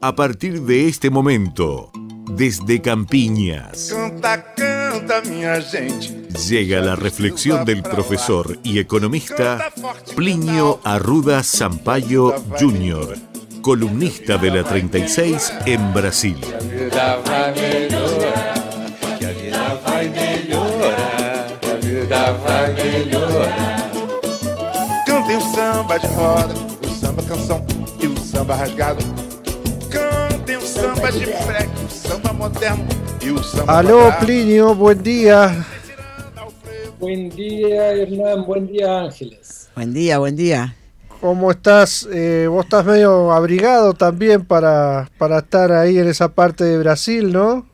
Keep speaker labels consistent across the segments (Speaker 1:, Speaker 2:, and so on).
Speaker 1: A partir de este momento, desde Campiñas,
Speaker 2: Canta, canta, minha gente.
Speaker 1: llega la reflexión del profesor y economista Plinio Arruda Sampaio Jr., columnista de la 36 en Brasil.
Speaker 2: Cantem o samba de roda, o samba canção e o samba rasgado. Cantem o samba de freque, o samba moderno e o samba
Speaker 3: Aló. Plinio, buen día.
Speaker 4: Buen día, Hernán. Buen día, Ángeles.
Speaker 5: Buen día, buen día.
Speaker 3: ¿Cómo estás? Eh, vos estás medio abrigado también para, para estar ahí en esa parte de Brasil, ¿no?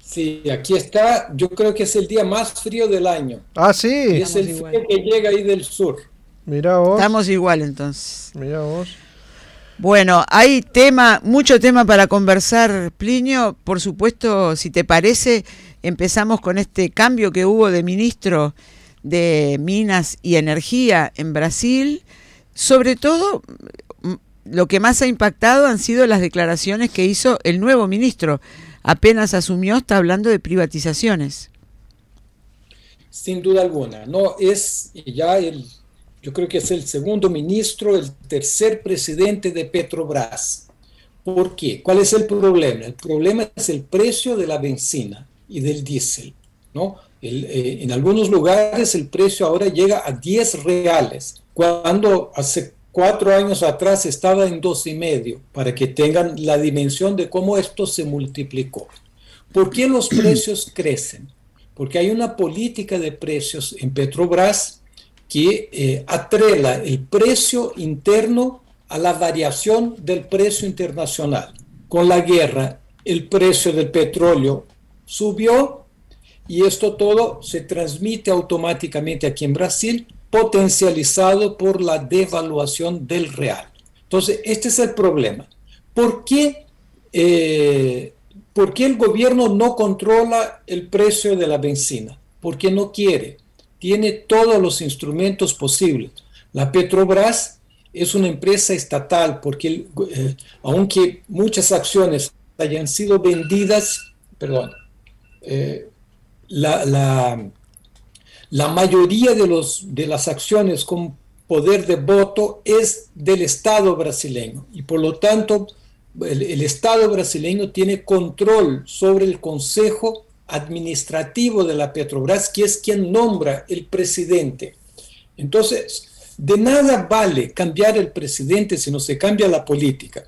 Speaker 4: Sí, aquí está. Yo creo que es el día más frío del año.
Speaker 3: Ah, sí.
Speaker 4: Es el frío que llega ahí del sur.
Speaker 3: Mirá vos.
Speaker 5: Estamos igual entonces.
Speaker 3: Mirá vos.
Speaker 5: Bueno, hay tema, mucho tema para conversar, Plinio. Por supuesto, si te parece, empezamos con este cambio que hubo de ministro de Minas y Energía en Brasil. Sobre todo, m- lo que más ha impactado han sido las declaraciones que hizo el nuevo ministro. Apenas asumió, está hablando de privatizaciones.
Speaker 4: Sin duda alguna. No es ya el, yo creo que es el segundo ministro, el tercer presidente de Petrobras. ¿Por qué? ¿Cuál es el problema? El problema es el precio de la benzina y del diésel. ¿no? Eh, en algunos lugares el precio ahora llega a 10 reales, cuando hace cuatro años atrás estaba en dos y medio, para que tengan la dimensión de cómo esto se multiplicó. ¿Por qué los precios crecen? Porque hay una política de precios en Petrobras que eh, atrela el precio interno a la variación del precio internacional. Con la guerra, el precio del petróleo subió y esto todo se transmite automáticamente aquí en Brasil, potencializado por la devaluación del real. Entonces, este es el problema. ¿Por qué, eh, ¿por qué el gobierno no controla el precio de la benzina? Porque no quiere. Tiene todos los instrumentos posibles. La Petrobras es una empresa estatal porque eh, aunque muchas acciones hayan sido vendidas, perdón, eh, la, la, mayoría de, los, de las acciones con poder de voto es del Estado brasileño y por lo tanto el, el Estado brasileño tiene control sobre el Consejo Administrativo de la Petrobras, que es quien nombra el presidente. Entonces, de nada vale cambiar el presidente si no se cambia la política.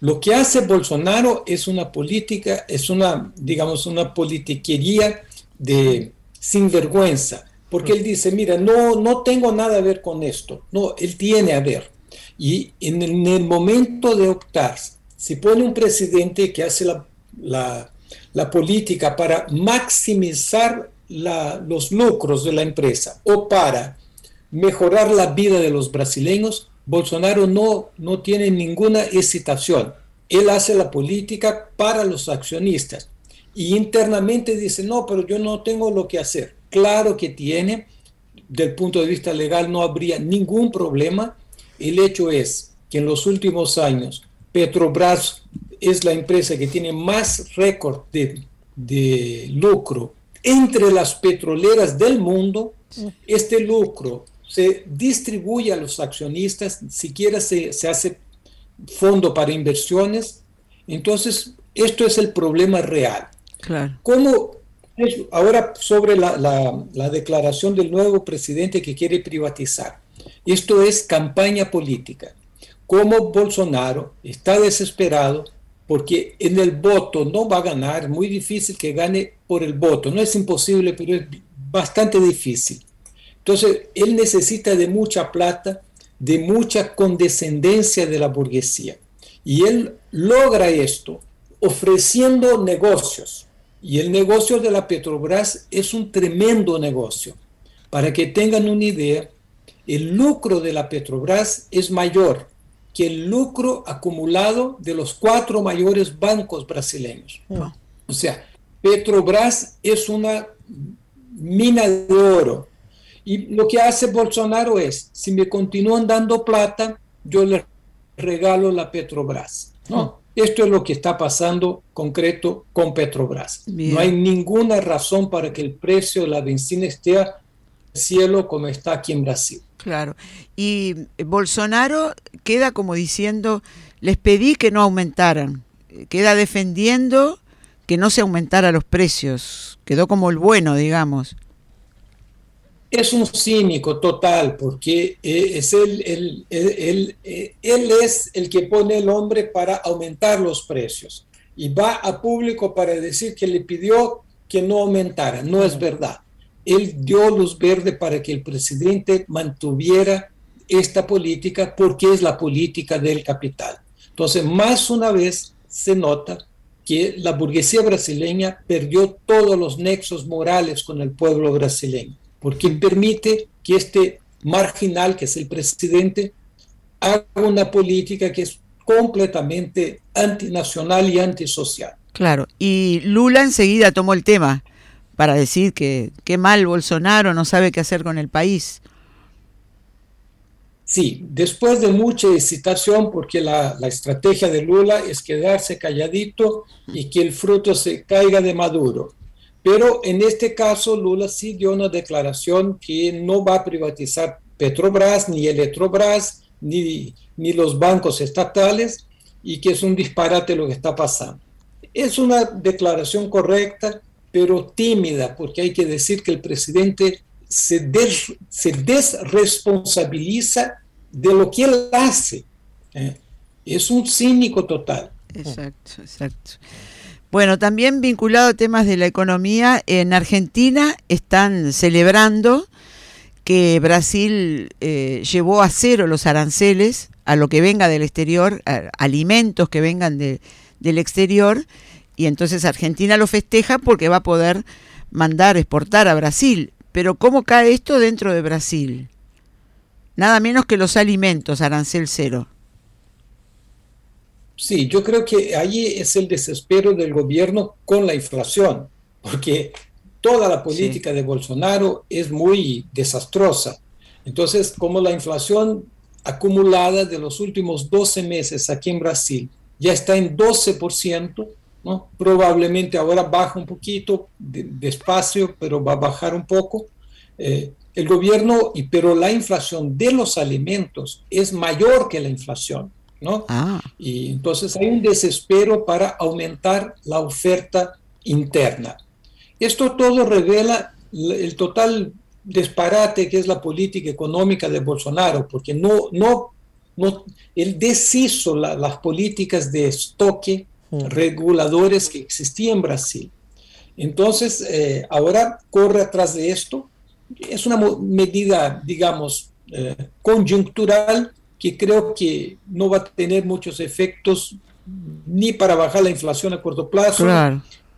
Speaker 4: Lo que hace Bolsonaro es una política, es una, digamos, una politiquería de sinvergüenza, porque él dice, mira, no, no tengo nada a ver con esto. No, él tiene a ver. Y en el, en el momento de optar, si pone un presidente que hace la, la política para maximizar los lucros de la empresa o para mejorar la vida de los brasileños, Bolsonaro no, no tiene ninguna hesitación. Él hace la política para los accionistas y internamente dice, no, pero yo no tengo lo que hacer. Claro que tiene, del punto de vista legal no habría ningún problema. El hecho es que en los últimos años Petrobras es la empresa que tiene más récord de, de lucro entre las petroleras del mundo. Este lucro se distribuye a los accionistas, siquiera se, se hace fondo para inversiones. Entonces, esto es el problema real.
Speaker 5: Claro.
Speaker 4: ¿Cómo, ahora sobre la, la, la, declaración del nuevo presidente que quiere privatizar? Esto es campaña política. Como Bolsonaro está desesperado porque en el voto no va a ganar, muy difícil que gane por el voto, no es imposible, pero es bastante difícil. Entonces, él necesita de mucha plata, de mucha condescendencia de la burguesía. Y él logra esto ofreciendo negocios. Y el negocio de la Petrobras es un tremendo negocio. Para que tengan una idea, el lucro de la Petrobras es mayor que el lucro acumulado de los cuatro mayores bancos brasileños. Oh. O sea, Petrobras es una mina de oro. Y lo que hace Bolsonaro es, si me continúan dando plata, yo les regalo la Petrobras. ¿no? Esto es lo que está pasando concreto con Petrobras. No hay ninguna razón para que el precio de la benzina esté cielo como está aquí en Brasil.
Speaker 5: Claro. Y Bolsonaro queda como diciendo, les pedí que no aumentaran. Queda defendiendo que no se aumentara los precios. Quedó como el bueno, digamos
Speaker 4: es un cínico total, porque eh, es él, él, eh, él, es el que pone el hombre para aumentar los precios y va a público para decir que le pidió que no aumentara. No es verdad. Él dio luz verde para que el presidente mantuviera esta política porque es la política del capital. Entonces, más una vez se nota que la burguesía brasileña perdió todos los nexos morales con el pueblo brasileño porque permite que este marginal, que es el presidente, haga una política que es completamente antinacional y antisocial.
Speaker 5: Claro, y Lula enseguida tomó el tema para decir que qué mal Bolsonaro no sabe qué hacer con el país.
Speaker 4: Sí, después de mucha excitación, porque la, estrategia de Lula es quedarse calladito y que el fruto se caiga de maduro. Pero en este caso, Lula sí dio una declaración que no va a privatizar Petrobras, ni Electrobras, ni, ni los bancos estatales, y que es un disparate lo que está pasando. Es una declaración correcta, pero tímida, porque hay que decir que el presidente se, desresponsabiliza de lo que él hace. ¿eh? Es un cínico total.
Speaker 5: Exacto, exacto. Bueno, también vinculado a temas de la economía, en Argentina están celebrando que Brasil eh, llevó a cero los aranceles a lo que venga del exterior, alimentos que vengan del exterior, y entonces Argentina lo festeja porque va a poder mandar, exportar a Brasil. Pero ¿cómo cae esto dentro de Brasil? Nada menos que los alimentos, arancel cero.
Speaker 4: Sí, yo creo que ahí es el desespero del gobierno con la inflación, porque toda la política de Bolsonaro es muy desastrosa. Entonces, como la inflación acumulada de los últimos 12 meses aquí en Brasil ya está en 12%, ¿no? probablemente ahora baja un poquito, despacio, pero va a bajar un poco. Eh, el gobierno, y, pero la inflación de los alimentos es mayor que la inflación. ¿no? Ah. Y entonces hay un desespero para aumentar la oferta interna. Esto todo revela el total disparate que es la política económica de Bolsonaro, porque no, no, no él deshizo las políticas de estoque mm. reguladores que existían en Brasil. Entonces, eh, ahora corre atrás de esto. Es una medida, digamos, eh, coyuntural que creo que no va a tener muchos efectos ni para bajar la inflación a corto plazo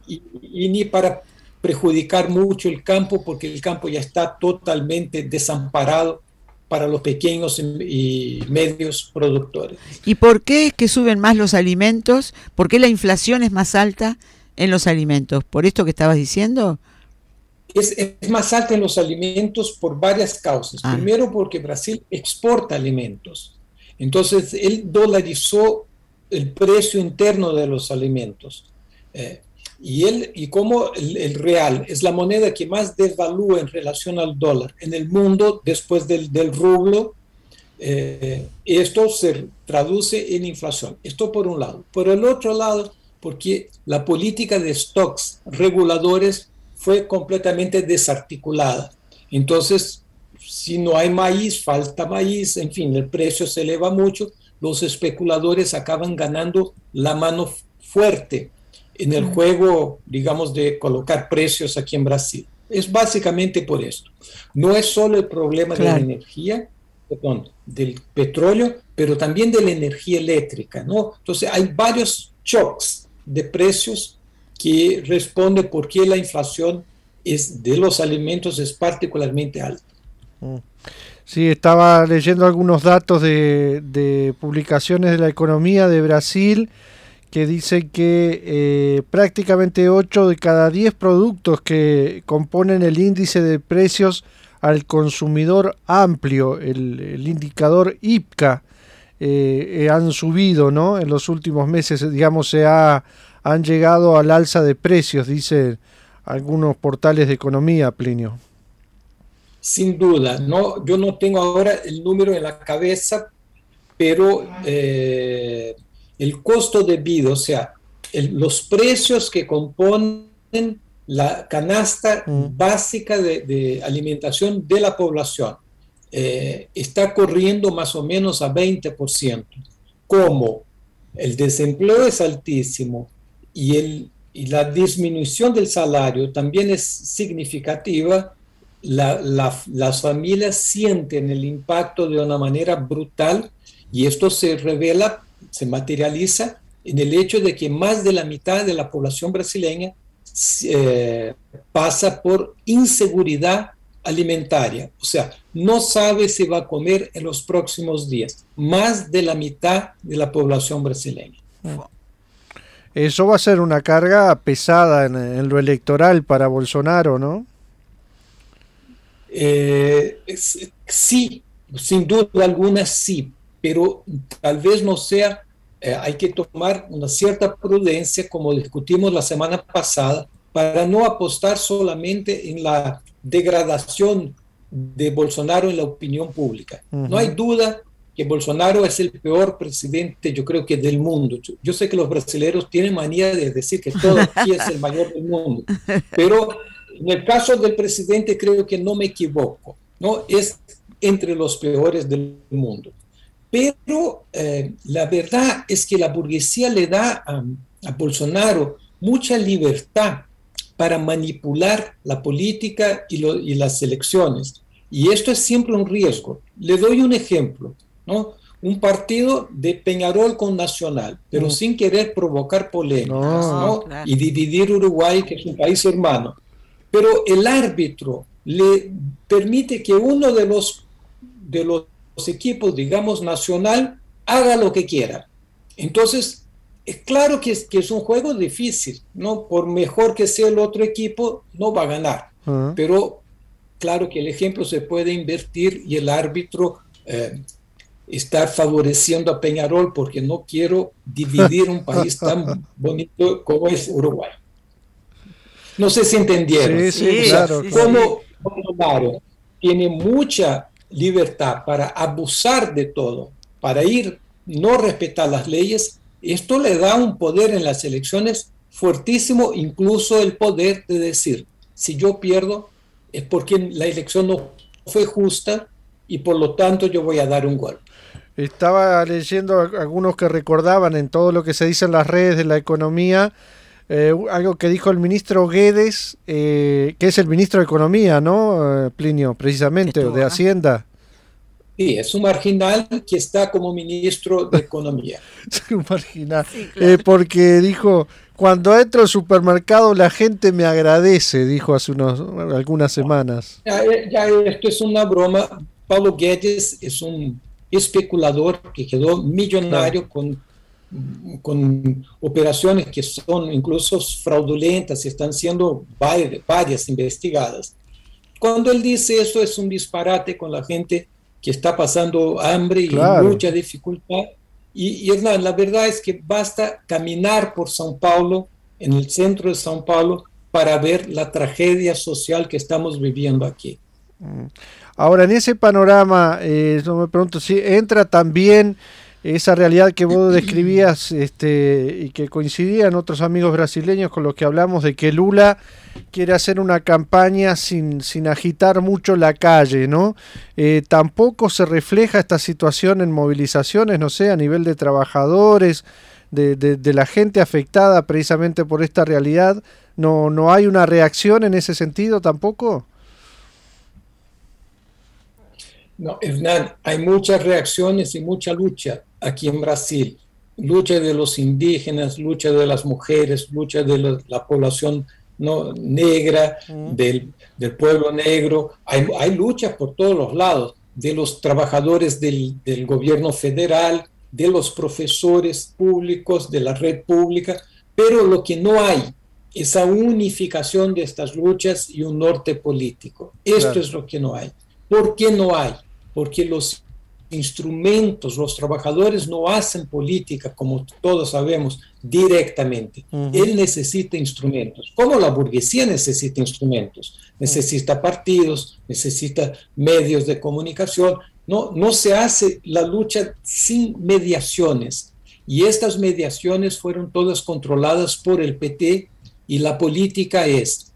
Speaker 4: y, ni para perjudicar mucho el campo porque el campo ya está totalmente desamparado para los pequeños y medios productores.
Speaker 5: ¿Y por qué es que suben más los alimentos? ¿Por qué la inflación es más alta en los alimentos? ¿Por esto que estabas diciendo?
Speaker 4: Es, más alta en los alimentos por varias causas. Ah. Primero porque Brasil exporta alimentos entonces, él dolarizó el precio interno de los alimentos. Eh, y, él, y como el, real es la moneda que más devalúa en relación al dólar en el mundo después del, del rublo, eh, esto se traduce en inflación. Esto por un lado. Por el otro lado, porque la política de stocks reguladores fue completamente desarticulada. Entonces, si no hay maíz, falta maíz, en fin, el precio se eleva mucho, los especuladores acaban ganando la mano fuerte en el juego, digamos, de colocar precios aquí en Brasil. Es básicamente por esto. No es solo el problema de la energía, perdón, del petróleo, pero también de la energía eléctrica, ¿no? Entonces hay varios shocks de precios que responden por qué la inflación es de los alimentos es particularmente alta.
Speaker 3: Sí, estaba leyendo algunos datos de, publicaciones de la economía de Brasil que dicen que eh, prácticamente 8 de cada 10 productos que componen el índice de precios al consumidor amplio, el, indicador IPCA, eh, han subido, ¿no? En los últimos meses, digamos, se ha, han llegado al alza de precios, dice algunos portales de economía, Plinio.
Speaker 4: Sin duda, no, yo no tengo ahora el número en la cabeza, pero eh, el costo debido, o sea, los precios que componen la canasta mm. básica de, alimentación de la población eh, está corriendo más o menos a 20%. Como el desempleo es altísimo y, el, y la disminución del salario también es significativa, las familias sienten el impacto de una manera brutal y esto se revela, se materializa en el hecho de que más de la mitad de la población brasileña eh, pasa por inseguridad alimentaria, o sea, no sabe si va a comer en los próximos días, más de la mitad de la población brasileña.
Speaker 3: Eso va a ser una carga pesada en, lo electoral para Bolsonaro, ¿no?
Speaker 4: Eh, sí, sin duda alguna sí, pero tal vez no sea eh, hay que tomar una cierta prudencia, como discutimos la semana pasada, para no apostar solamente en la degradación de Bolsonaro en la opinión pública. No hay duda que Bolsonaro es el peor presidente, yo creo que del mundo. Yo, sé que los brasileños tienen manía de decir que todo aquí es el mayor del mundo, pero en el caso del presidente creo que no me equivoco, ¿no? Es entre los peores del mundo. Pero eh, la verdad es que la burguesía le da a, Bolsonaro mucha libertad para manipular la política y, y, las elecciones. Y esto es siempre un riesgo. Le doy un ejemplo, ¿no? Un partido de Peñarol con Nacional, pero mm. sin querer provocar polémicas ¿no? y dividir Uruguay, que es un país hermano. Pero el árbitro le permite que uno de los, de los equipos, digamos, nacional, haga lo que quiera. Entonces, es claro que es, que es un juego difícil, ¿no? Por mejor que sea el otro equipo, no va a ganar. Pero claro que el ejemplo se puede invertir y el árbitro eh, estar favoreciendo a Peñarol porque no quiero dividir un país tan bonito como es Uruguay. No sé si entendieron. Sí, claro. Como tiene mucha libertad para abusar de todo, para ir, no respetar las leyes, esto le da un poder en las elecciones fuertísimo, incluso el poder de decir, si yo pierdo es porque la elección no fue justa y por lo tanto yo voy a dar un golpe.
Speaker 3: Estaba leyendo algunos que recordaban en todo lo que se dice en las redes de la economía, eh, algo que dijo el ministro Guedes, eh, que es el ministro de Economía, ¿no, eh, Plinio? Precisamente, de Hacienda.
Speaker 4: Sí, es un marginal que está como ministro de Economía.
Speaker 3: un marginal. porque dijo, cuando entro al supermercado la gente me agradece, dijo hace unos, algunas semanas.
Speaker 4: Ya, ya, esto es una broma. Paulo Guedes es un especulador que quedó millonario con con operaciones que son incluso fraudulentas y están siendo varias, investigadas. Cuando él dice eso es un disparate con la gente que está pasando hambre y mucha dificultad. Y, la, la, verdad es que basta caminar por São Paulo, en el centro de São Paulo, para ver la tragedia social que estamos viviendo aquí.
Speaker 3: Mm. Ahora, en ese panorama, eh, yo me pregunto si entra también esa realidad que vos describías este, y que coincidían otros amigos brasileños con los que hablamos de que Lula quiere hacer una campaña sin, sin agitar mucho la calle, ¿no? Eh, tampoco se refleja esta situación en movilizaciones, no sé, a nivel de trabajadores, de, de, la gente afectada precisamente por esta realidad. ¿No, ¿No hay una reacción en ese sentido tampoco?
Speaker 4: No, Hernán, hay muchas reacciones y mucha lucha aquí en Brasil. Lucha de los indígenas, lucha de las mujeres, lucha de la, población no, negra, del, pueblo negro. Hay, hay luchas por todos los lados, de los trabajadores del, del gobierno federal, de los profesores públicos, de la red pública, pero lo que no hay esa unificación de estas luchas y un norte político. Esto es lo que no hay. ¿Por qué no hay? Porque los instrumentos, los trabajadores no hacen política, como todos sabemos, directamente. Él necesita instrumentos, como la burguesía necesita instrumentos, necesita partidos, necesita medios de comunicación. No, no se hace la lucha sin mediaciones. Y estas mediaciones fueron todas controladas por el PT y la política es,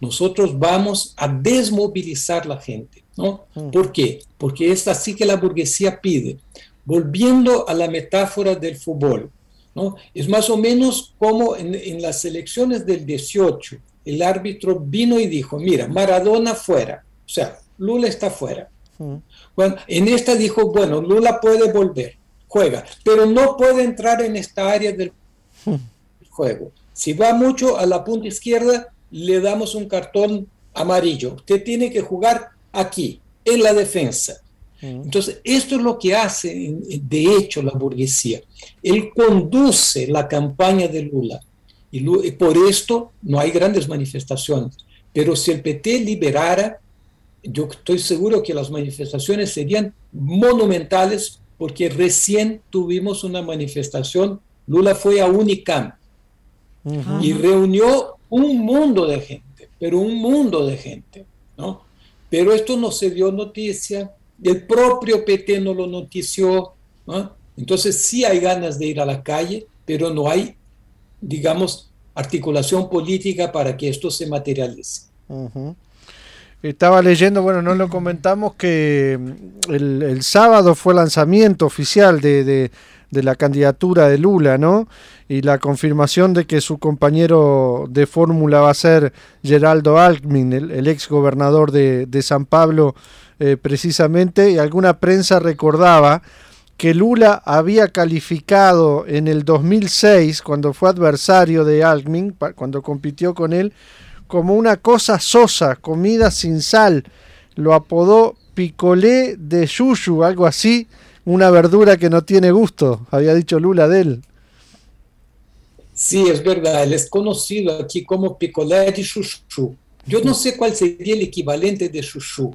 Speaker 4: nosotros vamos a desmovilizar la gente. ¿No? ¿Por qué? Porque es así que la burguesía pide. Volviendo a la metáfora del fútbol, ¿no? Es más o menos como en, las elecciones del 18, el árbitro vino y dijo, mira, Maradona fuera, o sea, Lula está fuera. Bueno, en esta dijo, bueno, Lula puede volver, juega, pero no puede entrar en esta área del juego. Si va mucho a la punta izquierda, le damos un cartón amarillo. Usted tiene que jugar aquí, en la defensa. Entonces, esto es lo que hace, de hecho, la burguesía. Él conduce la campaña de Lula. Y por esto no hay grandes manifestaciones. Pero si el PT liberara, yo estoy seguro que las manifestaciones serían monumentales porque recién tuvimos una manifestación. Lula fue a Unicamp y reunió un mundo de gente, pero un mundo de gente, ¿no? Pero esto no se dio noticia, el propio PT no lo notició, entonces sí hay ganas de ir a la calle, pero no hay, digamos, articulación política para que esto se materialice.
Speaker 3: Estaba leyendo, bueno, no lo comentamos, que el, sábado fue lanzamiento oficial de, la candidatura de Lula, ¿no? Y la confirmación de que su compañero de fórmula va a ser Geraldo Alckmin, el, ex gobernador de, San Pablo, eh, precisamente. Y alguna prensa recordaba que Lula había calificado en el 2006, cuando fue adversario de Alckmin, cuando compitió con él, como una cosa sosa, comida sin sal. Lo apodó picolé de yuyu, algo así, una verdura que no tiene gusto, había dicho Lula de él.
Speaker 4: Sí, es verdad, él es conocido aquí como picolé de yuyu. Yo no sé cuál sería el equivalente de yuyu,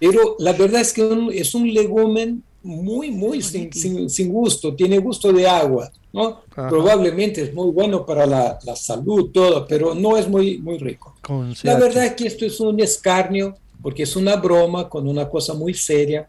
Speaker 4: pero la verdad es que es un legumen muy, muy sin, sin, gusto, tiene gusto de agua, ¿no? Probablemente es muy bueno para la, la, salud, todo, pero no es muy, muy rico. La verdad es que esto es un escarnio, porque es una broma con una cosa muy seria.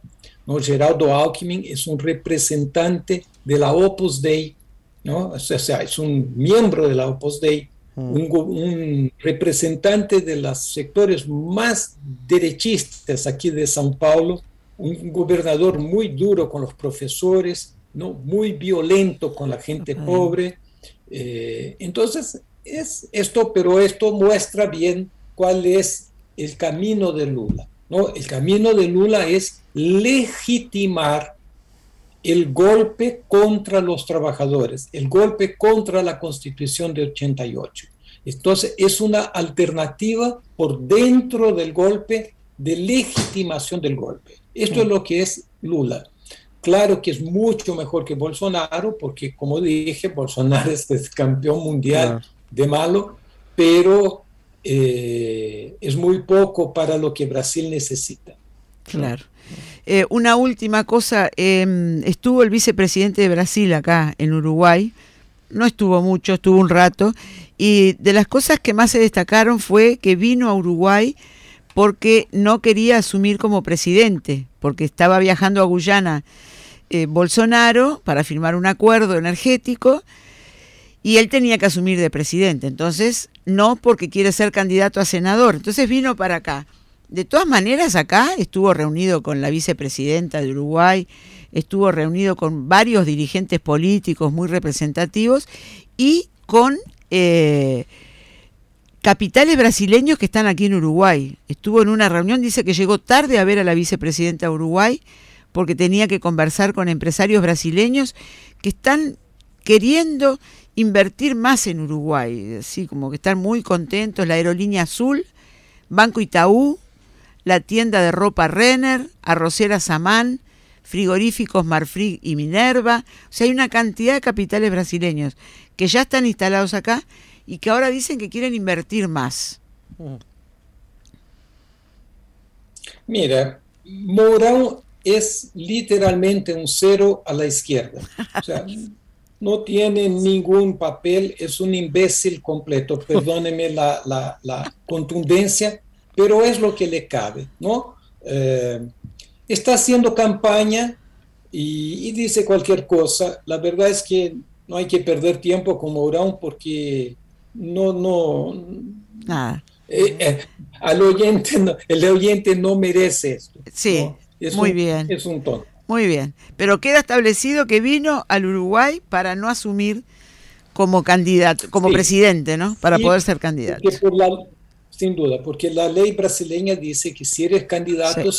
Speaker 4: ¿No? Geraldo Alckmin es un representante de la Opus Dei, ¿no? o sea, es un miembro de la Opus Dei, mm. un, un, representante de los sectores más derechistas aquí de São Paulo, un gobernador muy duro con los profesores, ¿no? muy violento con la gente pobre. Eh, entonces, es esto, pero esto muestra bien cuál es el camino de Lula. ¿No? El camino de Lula es legitimar el golpe contra los trabajadores, el golpe contra la constitución de 88. Entonces, es una alternativa por dentro del golpe de legitimación del golpe. Esto es lo que es Lula. Claro que es mucho mejor que Bolsonaro, porque como dije, Bolsonaro es el campeón mundial de malo, pero eh, es muy poco para lo que Brasil necesita.
Speaker 5: Claro. Eh, una última cosa, em, estuvo el vicepresidente de Brasil acá en Uruguay, no estuvo mucho, estuvo un rato, y de las cosas que más se destacaron fue que vino a Uruguay porque no quería asumir como presidente, porque estaba viajando a Guyana eh, Bolsonaro para firmar un acuerdo energético y él tenía que asumir de presidente. Entonces, no porque quiere ser candidato a senador. Entonces vino para acá. De todas maneras, acá estuvo reunido con la vicepresidenta de Uruguay, estuvo reunido con varios dirigentes políticos muy representativos y con... Eh, capitales brasileños que están aquí en Uruguay. Estuvo en una reunión, dice que llegó tarde a ver a la vicepresidenta de Uruguay porque tenía que conversar con empresarios brasileños que están queriendo invertir más en Uruguay, así como que están muy contentos, la aerolínea azul, Banco Itaú, la tienda de ropa Renner, Arrocera Samán, frigoríficos Marfrig y Minerva, o sea, hay una cantidad de capitales brasileños que ya están instalados acá y que ahora dicen que quieren invertir más.
Speaker 4: Mira, Mourão es literalmente un cero a la izquierda. O sea, no tiene ningún papel, es un imbécil completo, perdóneme la, la, contundencia, pero es lo que le cabe, ¿no? Eh, está haciendo campaña y, dice cualquier cosa. La verdad es que no hay que perder tiempo con Mourão porque no, no, eh, eh, al oyente, el oyente no merece esto.
Speaker 5: Sí, muy bien.
Speaker 4: Es un tono.
Speaker 5: Muy bien, pero queda establecido que vino al Uruguay para no asumir como candidato, como presidente, ¿no? Para poder ser candidato.
Speaker 4: sin duda, porque la ley brasileña dice que si eres candidato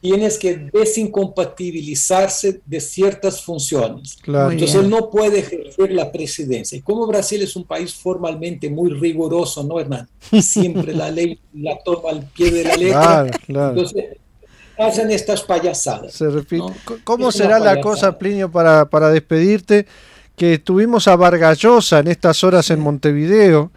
Speaker 4: tienes que desincompatibilizarse de ciertas funciones. Entonces él no puede ejercer la presidencia. Y como Brasil es un país formalmente muy riguroso, ¿no, Hernán? Siempre la ley la toma al pie de la letra. Entonces hacen estas payasadas.
Speaker 3: Se repite. ¿Cómo será la cosa, Plinio, para, para despedirte? Que estuvimos a Vargallosa en estas horas en Montevideo.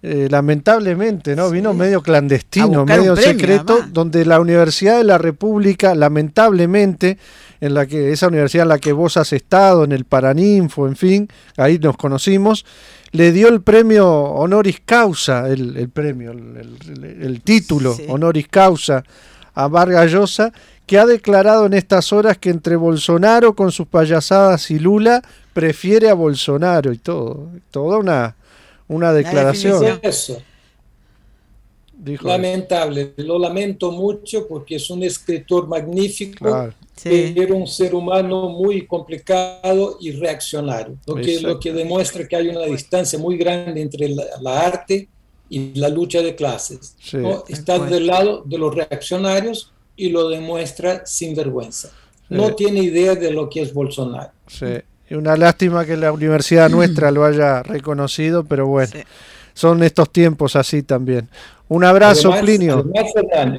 Speaker 3: Eh, lamentablemente, ¿no? Vino medio clandestino, medio secreto, donde la Universidad de la República, lamentablemente, en la que esa universidad en la que vos has estado, en el Paraninfo, en fin, ahí nos conocimos, le dio el premio honoris causa, el, premio, el, título honoris causa a Vargas Llosa, que ha declarado en estas horas que entre Bolsonaro con sus payasadas y Lula prefiere a Bolsonaro y todo. Toda una, una declaración.
Speaker 4: Eso. Lamentable, lo lamento mucho porque es un escritor magnífico, pero un ser humano muy complicado y reaccionario, lo que, lo que demuestra que hay una distancia muy grande entre la arte y la lucha de clases. Está del lado de los reaccionarios y lo demuestra sin vergüenza. No tiene idea de lo que es Bolsonaro.
Speaker 3: Sí. Una lástima que la universidad nuestra lo haya reconocido, pero bueno, son estos tiempos así también. Un abrazo, Plinio.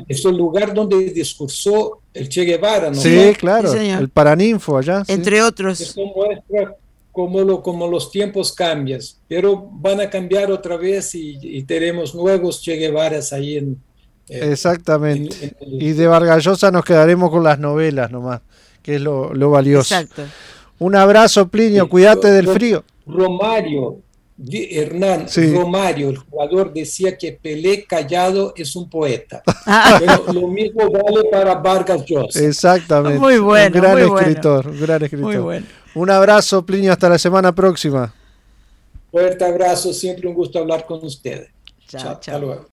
Speaker 4: es el lugar donde discursó el Che Guevara, ¿no?
Speaker 3: Sí, claro, el Paraninfo allá.
Speaker 5: Entre otros.
Speaker 4: Eso muestra como, como los tiempos cambian, pero van a cambiar otra vez y, tenemos nuevos Che Guevaras ahí en...
Speaker 3: Exactamente. y de Vargallosa nos quedaremos con las novelas nomás, que es lo, valioso. Exacto. Un abrazo, Plinio, cuídate del frío.
Speaker 4: Romario, Hernán Romario, el jugador, decía que Pelé callado es un poeta. Pero lo mismo vale para Vargas Llosa.
Speaker 3: Exactamente.
Speaker 5: Muy bueno.
Speaker 3: Un gran escritor, un gran escritor. Muy bueno. Un abrazo, Plinio, hasta la semana próxima.
Speaker 4: Fuerte abrazo, siempre un gusto hablar con ustedes. Chao, chao. Hasta luego.